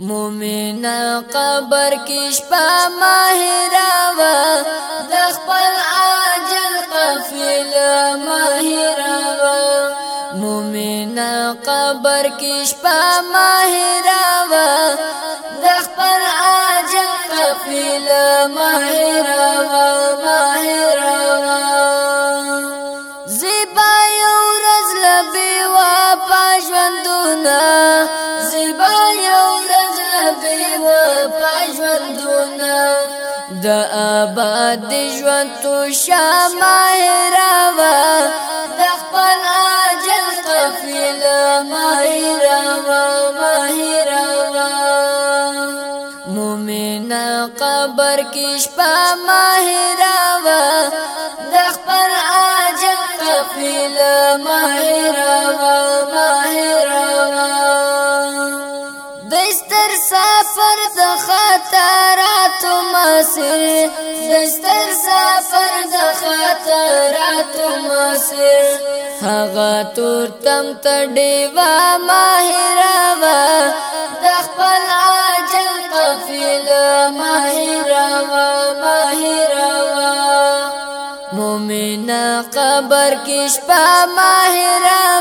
مومنا قبر کې شپه ماهراوا د خپل عاجل قفل ماهراوا مومنا قبر کې شپه ماهراوا د خپل عاجل قفل ماهراوا ماهراوا زیبا یو رز لبی وا پښوندونه د آباد ژوند تو شمع راوا د خپل اجل قفله مهروا مهروا مومن قبر کې شپه مهروا د خپل اجل قفله مهروا مهروا دستر سفر د خطر خاطراتو مسیر دستر سفر د خاطراتو مسیر هغه تور تم تډیوا ماهروا د خپل عجل قفیل ماهروا ماهروا مومنا قبر کې شپه ماهروا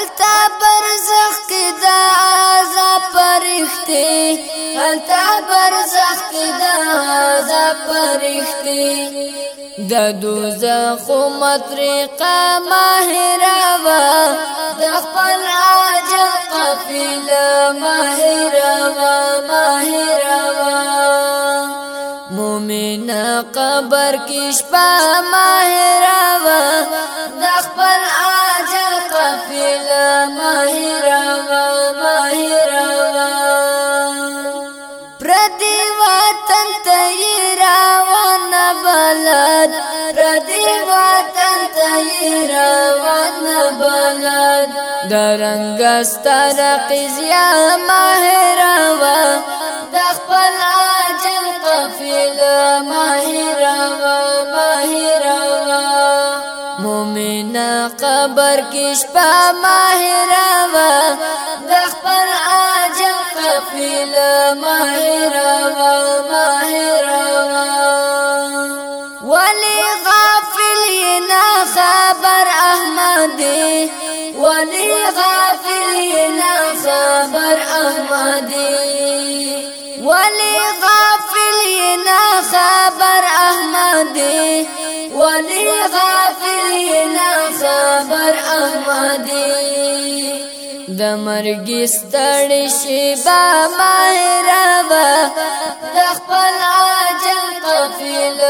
هلتا برزخ کی دا عذاب پرختی هلتا برزخ کی دا عذاب پرختی د دوزخ مطرقه ماهره وا د خپل عجل قفله ماهره وا ماهره وا مومن قبر کې شپه ماهره وا د خپل عجل غافل مهروا مهروا پردی وطن تی روان بلد پردی وطن تی روان بلد درنگستر قزیا مهروا دخپ مومنا قبر کش پا ماهره وا دخ پر اجل قفل ماهره وا ماهره وا ولي غافل ینا خبر احمدي ولي غافل ینا خبر احمدي ولي غافل ینا خبر ولی غافلین خبر احمدی د مرګ ستړي شي با مهربا د خپل عاجل قفل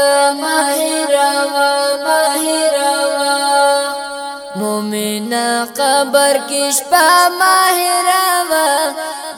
مهربا مهربا مومنا قبر کې شپه مهربا